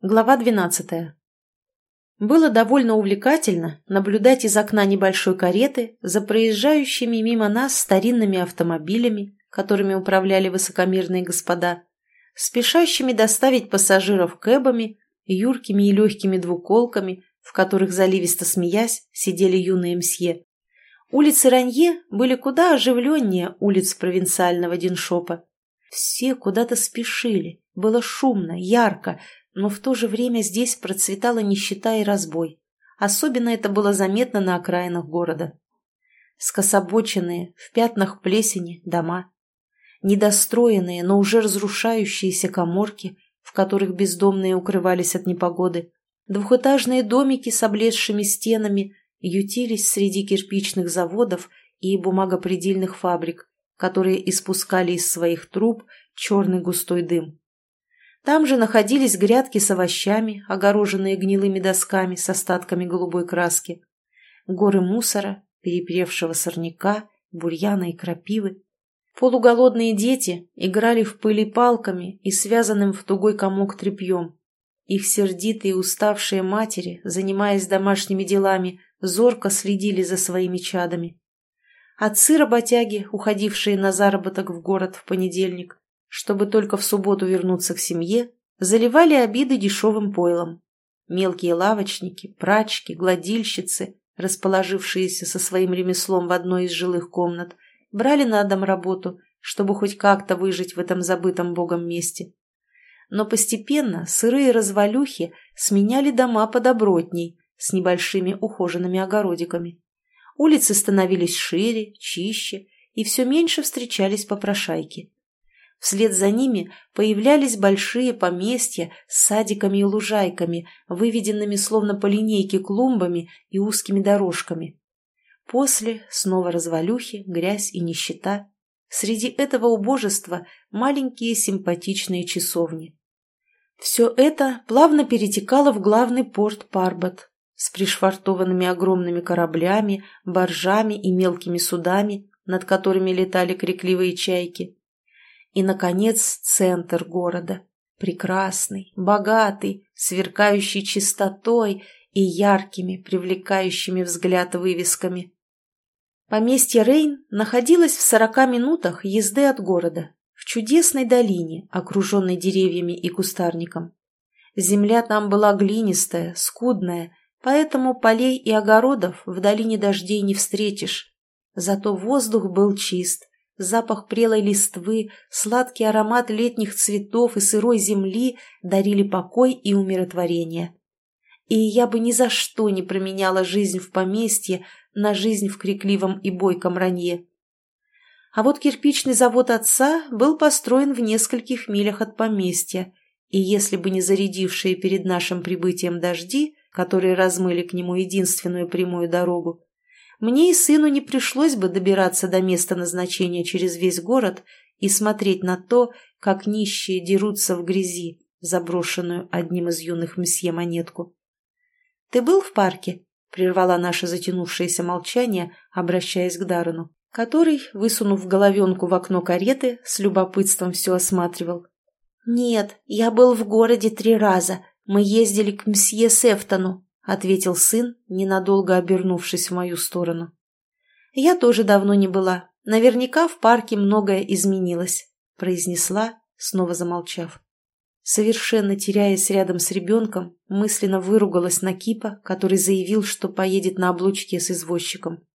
Глава 12. Было довольно увлекательно наблюдать из окна небольшой кареты за проезжающими мимо нас старинными автомобилями, которыми управляли высокомерные господа, спешащими доставить пассажиров кэбами, юркими и легкими двуколками, в которых, заливисто смеясь, сидели юные мсье. Улицы Ранье были куда оживленнее улиц провинциального Диншопа. Все куда-то спешили, было шумно, ярко, но в то же время здесь процветала нищета и разбой. Особенно это было заметно на окраинах города. Скособоченные, в пятнах плесени, дома. Недостроенные, но уже разрушающиеся коморки, в которых бездомные укрывались от непогоды. Двухэтажные домики с облезшими стенами ютились среди кирпичных заводов и бумагопредельных фабрик, которые испускали из своих труб черный густой дым. Там же находились грядки с овощами, огороженные гнилыми досками с остатками голубой краски, горы мусора, перепревшего сорняка, бурьяна и крапивы. Полуголодные дети играли в пыли палками и связанным в тугой комок тряпьем. Их сердитые уставшие матери, занимаясь домашними делами, зорко следили за своими чадами. Отцы-работяги, уходившие на заработок в город в понедельник, чтобы только в субботу вернуться к семье, заливали обиды дешевым пойлом. Мелкие лавочники, прачки, гладильщицы, расположившиеся со своим ремеслом в одной из жилых комнат, брали на дом работу, чтобы хоть как-то выжить в этом забытом богом месте. Но постепенно сырые развалюхи сменяли дома подобротней с небольшими ухоженными огородиками. Улицы становились шире, чище, и все меньше встречались попрошайки. Вслед за ними появлялись большие поместья с садиками и лужайками, выведенными словно по линейке клумбами и узкими дорожками. После снова развалюхи, грязь и нищета. Среди этого убожества маленькие симпатичные часовни. Все это плавно перетекало в главный порт Парбат с пришвартованными огромными кораблями, баржами и мелкими судами, над которыми летали крикливые чайки. И, наконец, центр города. Прекрасный, богатый, сверкающий чистотой и яркими, привлекающими взгляд вывесками. Поместье Рейн находилось в сорока минутах езды от города, в чудесной долине, окруженной деревьями и кустарником. Земля там была глинистая, скудная, поэтому полей и огородов в долине дождей не встретишь. Зато воздух был чист, Запах прелой листвы, сладкий аромат летних цветов и сырой земли дарили покой и умиротворение. И я бы ни за что не променяла жизнь в поместье на жизнь в крикливом и бойком ранье. А вот кирпичный завод отца был построен в нескольких милях от поместья, и если бы не зарядившие перед нашим прибытием дожди, которые размыли к нему единственную прямую дорогу, мне и сыну не пришлось бы добираться до места назначения через весь город и смотреть на то, как нищие дерутся в грязи, заброшенную одним из юных месье монетку. «Ты был в парке?» — прервала наше затянувшееся молчание, обращаясь к Даррену, который, высунув головенку в окно кареты, с любопытством все осматривал. «Нет, я был в городе три раза. Мы ездили к мсье Сефтону ответил сын, ненадолго обернувшись в мою сторону. «Я тоже давно не была. Наверняка в парке многое изменилось», — произнесла, снова замолчав. Совершенно теряясь рядом с ребенком, мысленно выругалась на Кипа, который заявил, что поедет на облучке с извозчиком.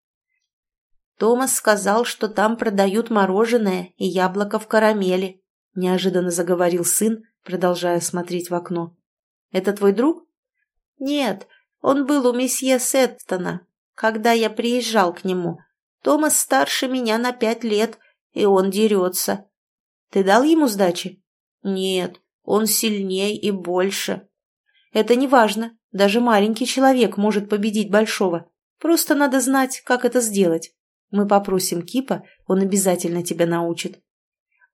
«Томас сказал, что там продают мороженое и яблоко в карамели», — неожиданно заговорил сын, продолжая смотреть в окно. «Это твой друг?» «Нет, он был у месье Сеттона, когда я приезжал к нему. Томас старше меня на пять лет, и он дерется. Ты дал ему сдачи? Нет, он сильней и больше. Это не важно. Даже маленький человек может победить большого. Просто надо знать, как это сделать. Мы попросим Кипа, он обязательно тебя научит.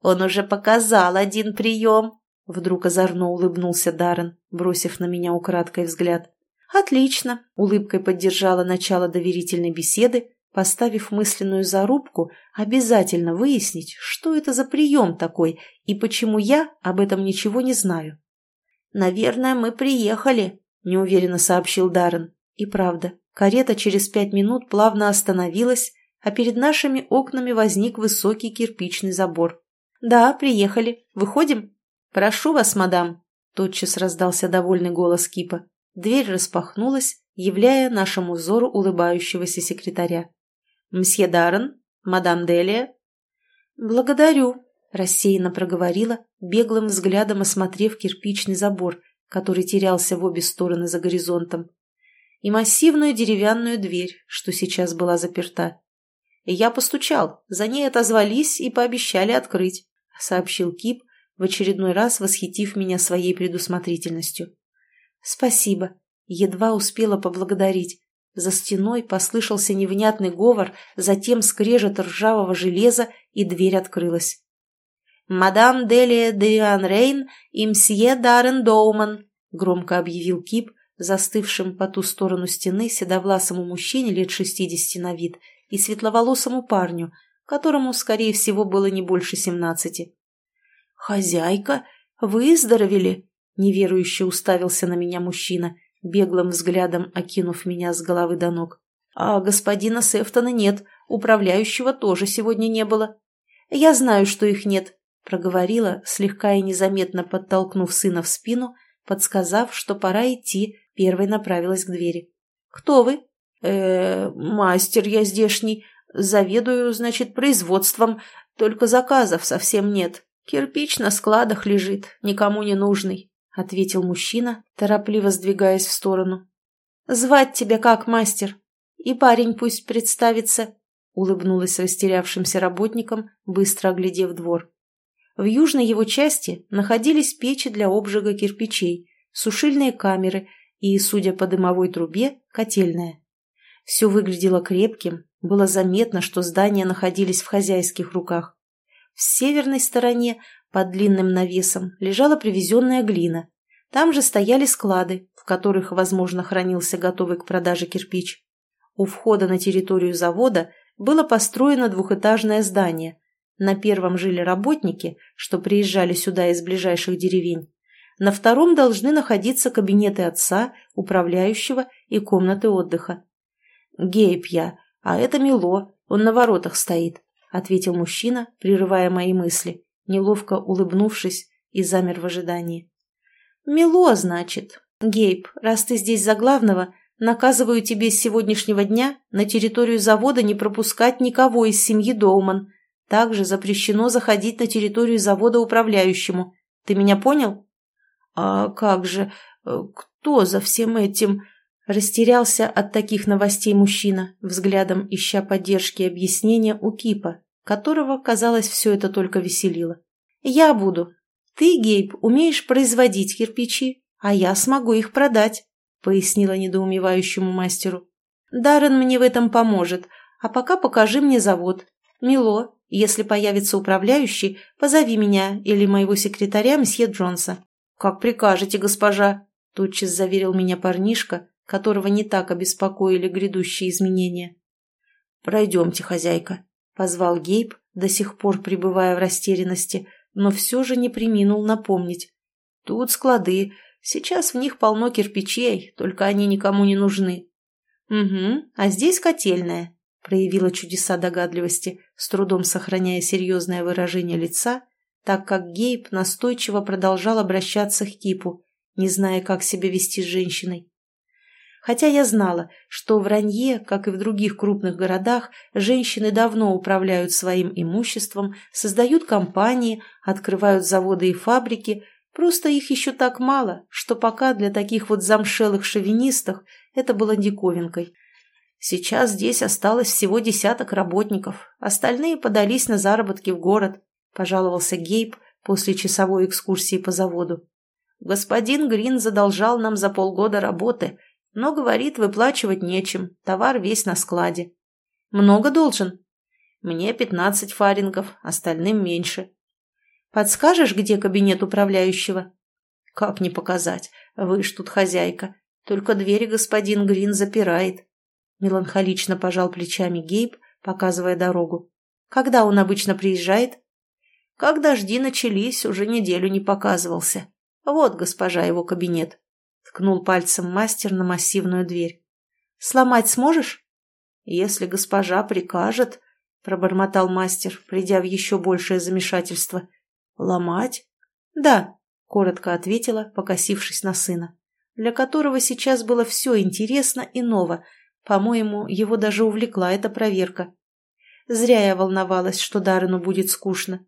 Он уже показал один прием. Вдруг озорно улыбнулся Даррен, бросив на меня украдкой взгляд. «Отлично!» – улыбкой поддержала начало доверительной беседы, поставив мысленную зарубку обязательно выяснить, что это за прием такой и почему я об этом ничего не знаю. «Наверное, мы приехали», — неуверенно сообщил Даррен. И правда, карета через пять минут плавно остановилась, а перед нашими окнами возник высокий кирпичный забор. «Да, приехали. Выходим?» «Прошу вас, мадам», — тотчас раздался довольный голос Кипа. Дверь распахнулась, являя нашему взору улыбающегося секретаря. «Мсье Даррен? Мадам Делия?» «Благодарю», — рассеянно проговорила, беглым взглядом осмотрев кирпичный забор, который терялся в обе стороны за горизонтом, и массивную деревянную дверь, что сейчас была заперта. я постучал, за ней отозвались и пообещали открыть, сообщил Кип, в очередной раз восхитив меня своей предусмотрительностью. «Спасибо», — едва успела поблагодарить. За стеной послышался невнятный говор, затем скрежет ржавого железа, и дверь открылась. «Мадам Делия Дериан Рейн и мсье Даррен Доуман», — громко объявил Кип, застывшим по ту сторону стены седовласому мужчине лет шестидесяти на вид и светловолосому парню, которому, скорее всего, было не больше семнадцати. «Хозяйка, выздоровели?» — неверующе уставился на меня мужчина, беглым взглядом окинув меня с головы до ног. «А господина Сефтона нет, управляющего тоже сегодня не было». «Я знаю, что их нет», — проговорила, слегка и незаметно подтолкнув сына в спину, подсказав, что пора идти, первой направилась к двери. «Кто вы?» э, мастер я здешний. Заведую, значит, производством, только заказов совсем нет. Кирпич на складах лежит, никому не нужный», — ответил мужчина, торопливо сдвигаясь в сторону. «Звать тебя как, мастер? И парень пусть представится», — улыбнулась растерявшимся работникам, быстро оглядев двор. В южной его части находились печи для обжига кирпичей, сушильные камеры и, судя по дымовой трубе, котельная. Все выглядело крепким, было заметно, что здания находились в хозяйских руках. В северной стороне, под длинным навесом, лежала привезенная глина. Там же стояли склады, в которых, возможно, хранился готовый к продаже кирпич. У входа на территорию завода было построено двухэтажное здание. На первом жили работники, что приезжали сюда из ближайших деревень. На втором должны находиться кабинеты отца, управляющего и комнаты отдыха. «Гейб я, а это Мило, он на воротах стоит», — ответил мужчина, прерывая мои мысли, неловко улыбнувшись и замер в ожидании. «Мило, значит. Гейб, раз ты здесь за главного, наказываю тебе с сегодняшнего дня на территорию завода не пропускать никого из семьи Доуман. Также запрещено заходить на территорию завода управляющему. Ты меня понял?» «А как же? Кто за всем этим?» Растерялся от таких новостей мужчина, взглядом ища поддержки и объяснения у Кипа, которого, казалось, все это только веселило. «Я буду. Ты, Гейб, умеешь производить кирпичи, а я смогу их продать», — пояснила недоумевающему мастеру. «Даррен мне в этом поможет, а пока покажи мне завод. Мило, если появится управляющий, позови меня или моего секретаря мсье Джонса». «Как прикажете, госпожа», — тотчас заверил меня парнишка, которого не так обеспокоили грядущие изменения. «Пройдемте, хозяйка», — позвал Гейб, до сих пор пребывая в растерянности, но все же не приминул напомнить. «Тут склады, сейчас в них полно кирпичей, только они никому не нужны». «Угу, а здесь котельная», — проявила чудеса догадливости, с трудом сохраняя серьезное выражение лица, так как Гейб настойчиво продолжал обращаться к Кипу, не зная, как себя вести с женщиной. Хотя я знала, что в Ранье, как и в других крупных городах, женщины давно управляют своим имуществом, создают компании, открывают заводы и фабрики, просто их еще так мало, что пока для таких вот замшелых шовинистов это было диковинкой. Сейчас здесь осталось всего десяток работников, остальные подались на заработки в город, пожаловался Гейб после часовой экскурсии по заводу. Господин Грин задолжал нам за полгода работы – но, говорит, выплачивать нечем, товар весь на складе. Много должен? Мне пятнадцать фарингов, остальным меньше. Подскажешь, где кабинет управляющего? Как не показать? Вы ж тут хозяйка. Только двери господин Грин запирает. Меланхолично пожал плечами Гейб, показывая дорогу. Когда он обычно приезжает? Как дожди начались, уже неделю не показывался. Вот, госпожа, его кабинет. Ткнул пальцем мастер на массивную дверь. Сломать сможешь? Если госпожа прикажет, пробормотал мастер, придя в еще большее замешательство. Ломать? Да, коротко ответила, покосившись на сына, для которого сейчас было все интересно и ново. По-моему, его даже увлекла эта проверка. Зря я волновалась, что Даррену будет скучно.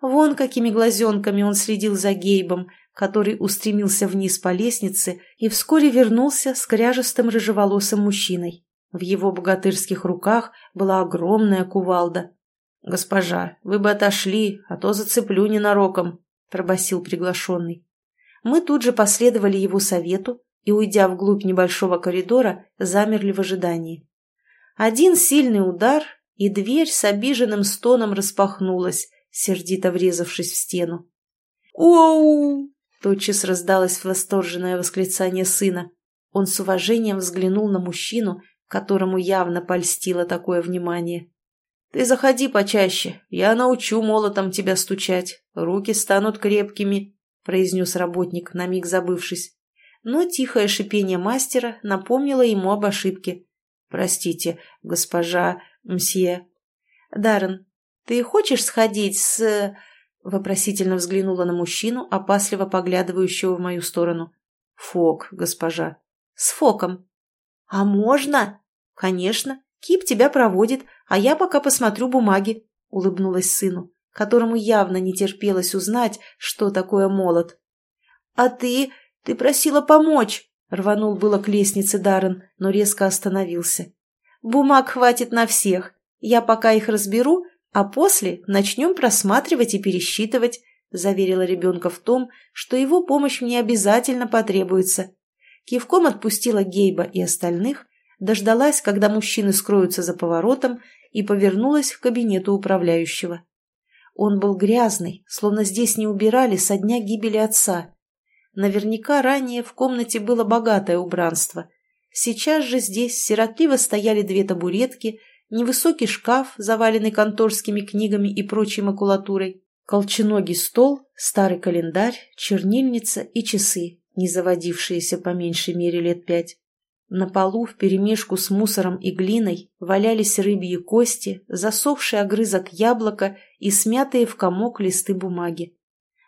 Вон какими глазенками он следил за Гейбом, который устремился вниз по лестнице и вскоре вернулся с кряжестым рыжеволосым мужчиной. В его богатырских руках была огромная кувалда. «Госпожа, вы бы отошли, а то зацеплю ненароком», — пробасил приглашенный. Мы тут же последовали его совету и, уйдя вглубь небольшого коридора, замерли в ожидании. Один сильный удар, и дверь с обиженным стоном распахнулась, сердито врезавшись в стену. «Оу!» — тотчас раздалось восторженное восклицание сына. Он с уважением взглянул на мужчину, которому явно польстило такое внимание. «Ты заходи почаще, я научу молотом тебя стучать, руки станут крепкими», — произнес работник, на миг забывшись. Но тихое шипение мастера напомнило ему об ошибке. «Простите, госпожа, мсье». «Даррен, ты хочешь сходить с...» Вопросительно взглянула на мужчину, опасливо поглядывающего в мою сторону. «Фок, госпожа». «С Фоком». «А можно?» «Конечно. Кип тебя проводит, а я пока посмотрю бумаги», — улыбнулась сыну, которому явно не терпелось узнать, что такое молот. «А ты... ты просила помочь!» — рванул было к лестнице Даррен, но резко остановился. «Бумаг хватит на всех. Я пока их разберу, а после начнем просматривать и пересчитывать», — заверила ребенка в том, что его помощь мне обязательно потребуется. Кивком отпустила Гейба и остальных дождалась, когда мужчины скроются за поворотом, и повернулась к кабинету управляющего. Он был грязный, словно здесь не убирали со дня гибели отца. Наверняка ранее в комнате было богатое убранство. Сейчас же здесь сиротливо стояли две табуретки, невысокий шкаф, заваленный конторскими книгами и прочей макулатурой, колченогий стол, старый календарь, чернильница и часы, не заводившиеся по меньшей мере лет пять. На полу вперемешку с мусором и глиной валялись рыбьи кости, засохший огрызок яблока и смятые в комок листы бумаги.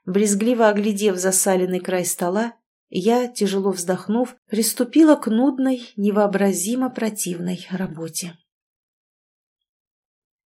Брезгливо оглядев засаленный край стола, я, тяжело вздохнув, приступила к нудной, невообразимо противной работе.